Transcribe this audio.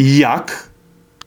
jak